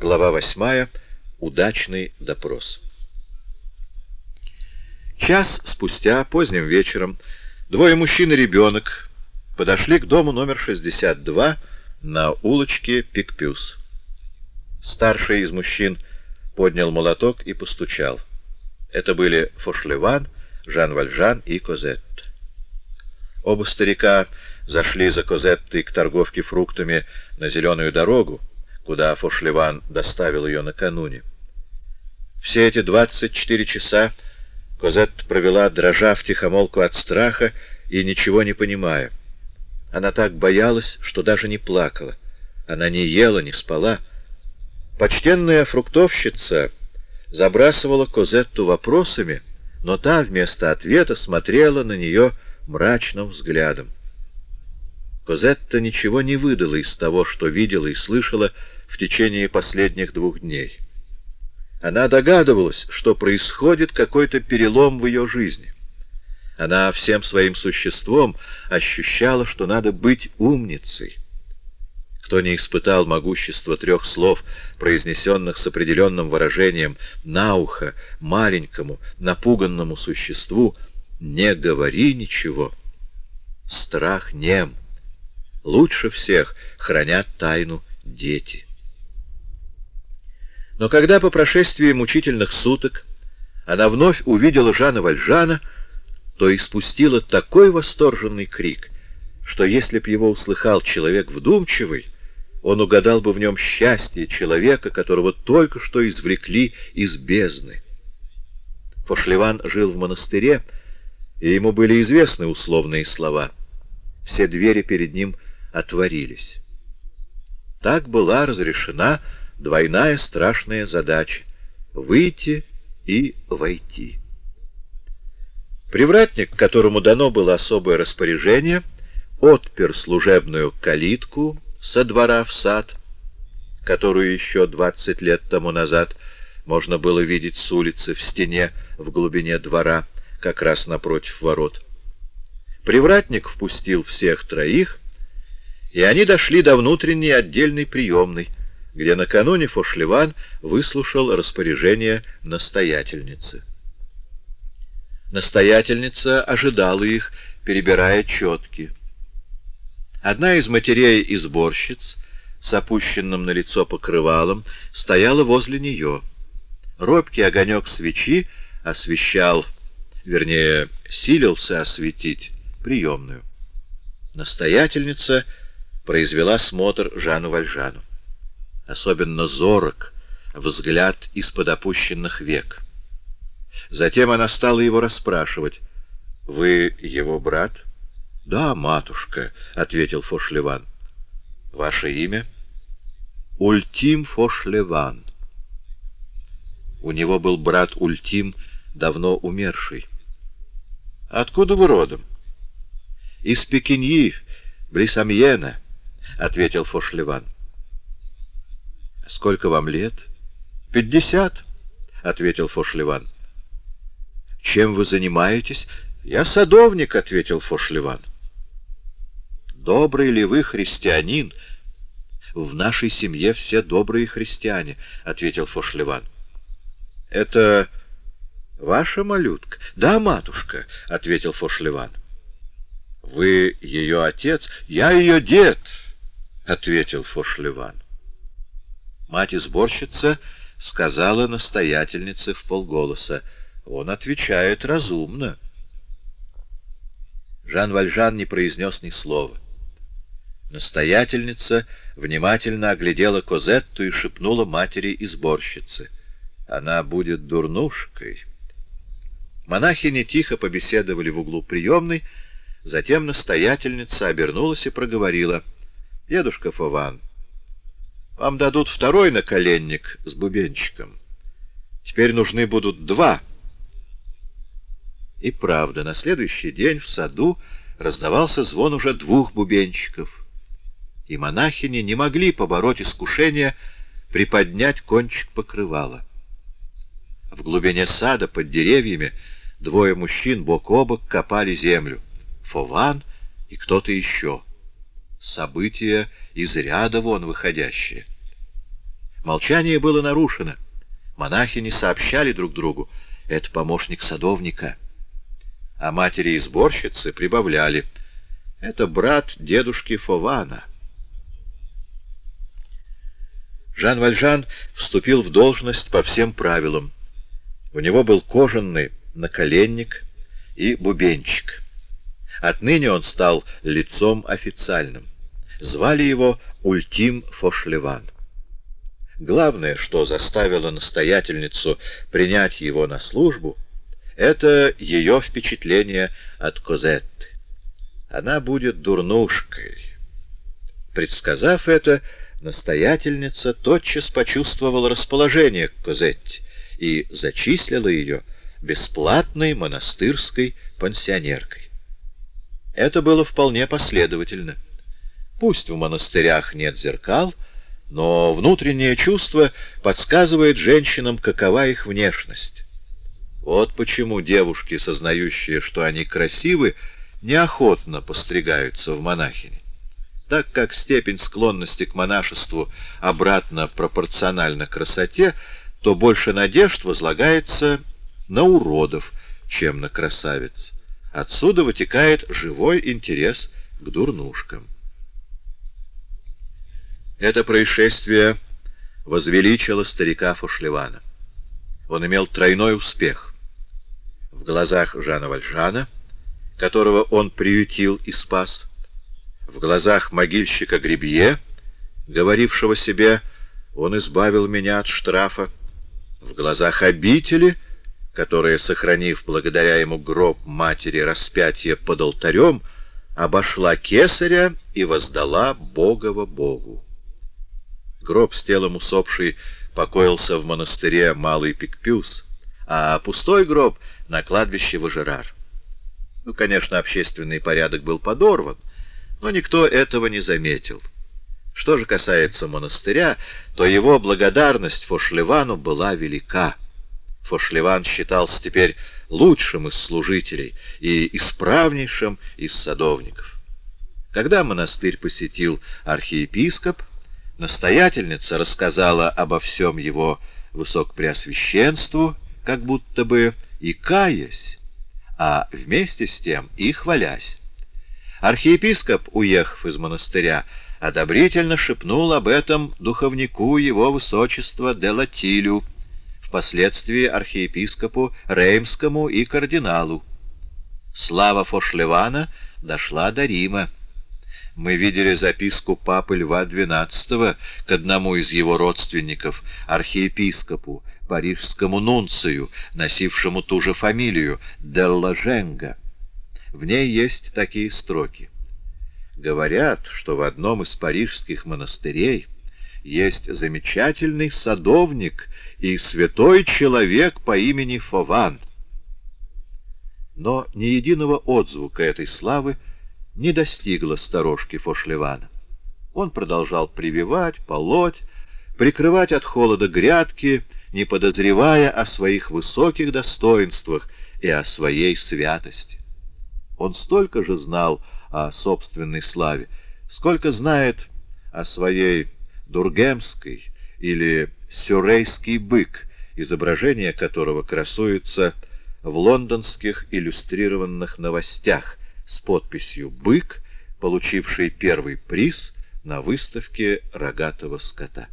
Глава восьмая. Удачный допрос. Час спустя, поздним вечером, двое мужчин и ребенок подошли к дому номер 62 на улочке Пикпюс. Старший из мужчин поднял молоток и постучал. Это были Фошлеван, Жан Вальжан и Козет. Оба старика зашли за Козеттой к торговке фруктами на зеленую дорогу, куда Фошлеван доставил ее накануне. Все эти 24 часа Козет провела, дрожа в тихомолку от страха и ничего не понимая. Она так боялась, что даже не плакала. Она не ела, не спала. Почтенная фруктовщица забрасывала Козетту вопросами, но та вместо ответа смотрела на нее мрачным взглядом. Козетта ничего не выдала из того, что видела и слышала в течение последних двух дней. Она догадывалась, что происходит какой-то перелом в ее жизни. Она всем своим существом ощущала, что надо быть умницей. Кто не испытал могущества трех слов, произнесенных с определенным выражением на ухо маленькому, напуганному существу, «Не говори ничего». Страх нем. Лучше всех хранят тайну дети. Но когда по прошествии мучительных суток она вновь увидела Жана Вальжана, то испустила такой восторженный крик, что если б его услыхал человек вдумчивый, он угадал бы в нем счастье человека, которого только что извлекли из бездны. Фошлеван жил в монастыре, и ему были известны условные слова. Все двери перед ним отворились. Так была разрешена двойная страшная задача — выйти и войти. Привратник, которому дано было особое распоряжение, отпер служебную калитку со двора в сад, которую еще двадцать лет тому назад можно было видеть с улицы в стене в глубине двора, как раз напротив ворот. Привратник впустил всех троих, и они дошли до внутренней отдельной приемной, где накануне Фошлеван выслушал распоряжение настоятельницы. Настоятельница ожидала их, перебирая четки. Одна из матерей и сборщиц с опущенным на лицо покрывалом стояла возле нее. Робкий огонек свечи освещал, вернее, силился осветить приемную. Настоятельница произвела смотр Жану Вальжану особенно зорок, взгляд из-под опущенных век. Затем она стала его расспрашивать. «Вы его брат?» «Да, матушка», — ответил Фошлеван. «Ваше имя?» «Ультим Фошлеван». У него был брат Ультим, давно умерший. «Откуда вы родом?» «Из Пекиньи, Брисамьена», — ответил Фошлеван. Сколько вам лет? Пятьдесят, — ответил Фошлеван. Чем вы занимаетесь? Я садовник, — ответил Фошлеван. Добрый ли вы христианин? В нашей семье все добрые христиане, — ответил Фошлеван. Это ваша малютка? Да, матушка, — ответил Фошлеван. Вы ее отец? Я ее дед, — ответил Фошлеван. Мать-изборщица сказала настоятельнице в полголоса. Он отвечает разумно. Жан Вальжан не произнес ни слова. Настоятельница внимательно оглядела Козетту и шепнула матери-изборщице. Она будет дурнушкой. Монахини тихо побеседовали в углу приемной, затем настоятельница обернулась и проговорила. — Дедушка Фован, вам дадут второй наколенник с бубенчиком. Теперь нужны будут два. И правда, на следующий день в саду раздавался звон уже двух бубенчиков. И монахини не могли побороть искушение приподнять кончик покрывала. В глубине сада под деревьями двое мужчин бок о бок копали землю. Фован и кто-то еще. События из ряда вон выходящие. Молчание было нарушено. Монахи не сообщали друг другу. Это помощник садовника. А матери и сборщицы прибавляли. Это брат дедушки Фована. Жан Вальжан вступил в должность по всем правилам. У него был кожаный наколенник и бубенчик. Отныне он стал лицом официальным. Звали его Ультим Фошлеван. Главное, что заставило настоятельницу принять его на службу, это ее впечатление от Козетты. Она будет дурнушкой. Предсказав это, настоятельница тотчас почувствовала расположение к Козетте и зачислила ее бесплатной монастырской пансионеркой. Это было вполне последовательно. Пусть в монастырях нет зеркал, но внутреннее чувство подсказывает женщинам, какова их внешность. Вот почему девушки, сознающие, что они красивы, неохотно постригаются в монахини. Так как степень склонности к монашеству обратно пропорциональна красоте, то больше надежд возлагается на уродов, чем на красавиц. Отсюда вытекает живой интерес к дурнушкам. Это происшествие возвеличило старика Фошлевана. Он имел тройной успех. В глазах Жана Вальжана, которого он приютил и спас, в глазах могильщика Гребье, говорившего себе «Он избавил меня от штрафа», в глазах обители — которая, сохранив благодаря ему гроб матери распятие под алтарем, обошла кесаря и воздала Богово Богу. Гроб с телом усопшей покоился в монастыре Малый Пикпюс, а пустой гроб — на кладбище Важерар. Ну, конечно, общественный порядок был подорван, но никто этого не заметил. Что же касается монастыря, то его благодарность Фошлевану была велика. Фошлеван считался теперь лучшим из служителей и исправнейшим из садовников. Когда монастырь посетил архиепископ, настоятельница рассказала обо всем его высокопреосвященству, как будто бы и каясь, а вместе с тем и хвалясь. Архиепископ, уехав из монастыря, одобрительно шепнул об этом духовнику его высочества Делатилю, впоследствии архиепископу Реймскому и кардиналу. Слава Фошлевана дошла до Рима. Мы видели записку папы Льва XII к одному из его родственников, архиепископу, парижскому нунцию, носившему ту же фамилию, Делла Женга. В ней есть такие строки. Говорят, что в одном из парижских монастырей есть замечательный садовник и святой человек по имени Фован. Но ни единого отзвука этой славы не достигло сторожки Фошлевана. Он продолжал прививать, полоть, прикрывать от холода грядки, не подозревая о своих высоких достоинствах и о своей святости. Он столько же знал о собственной славе, сколько знает о своей Дургемской или «Сюрейский бык», изображение которого красуется в лондонских иллюстрированных новостях с подписью «Бык», получивший первый приз на выставке рогатого скота.